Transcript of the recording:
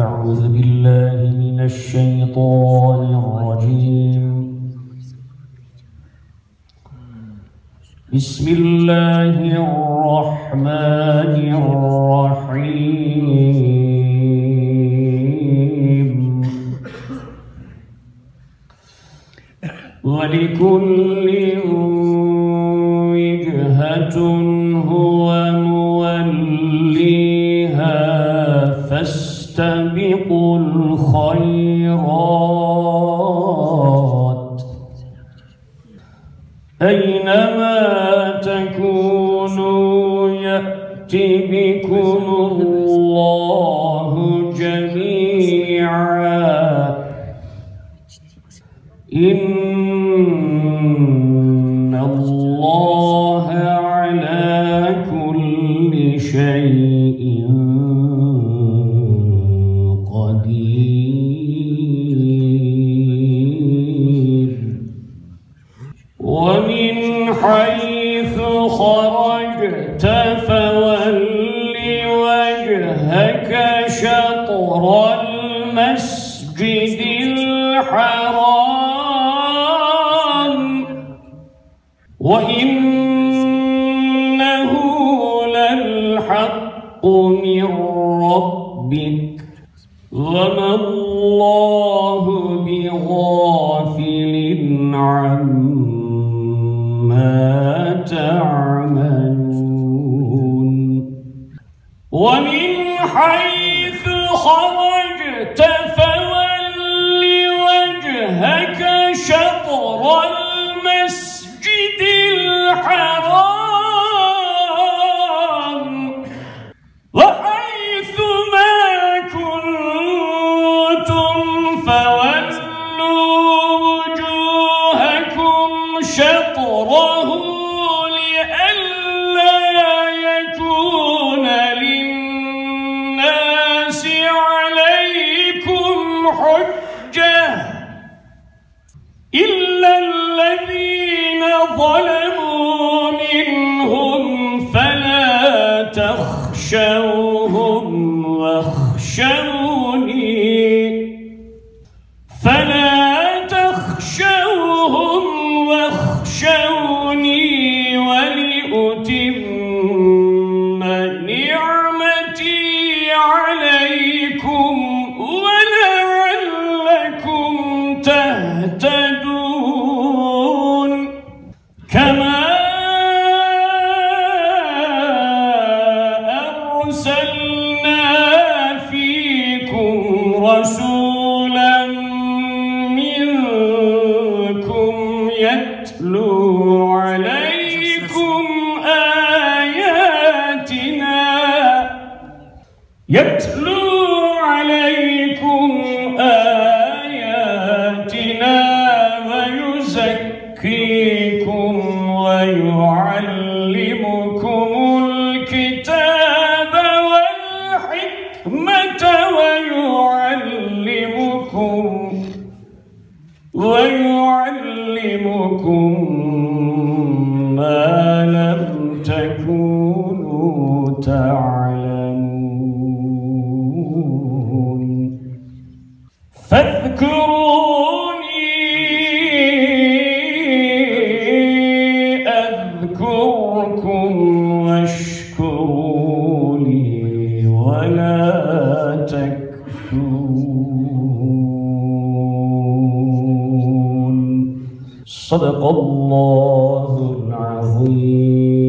أعوذ بالله من الشيطان الرجيم. بسم الله الرحمن الرحيم. ولكل وجهة الخيرات. أينما تكونوا يأتي بكم الله جميعا. إن الله على كل شيء فول وجهك شطر المسجد الحرام. وإنه للحق من ربك. وما الله بغافل ومن حيث خرجت فول وجهك شطر حجة إلا الذين ظلموا منهم فلا تخشوهم واخشوني رسولا منكم يتلو عليكم آياتنا. يتلو عليكم آياتنا ويزكيكم ويعلمكم لم تكونوا تعلمون. فاذكروني صدق الله العظيم.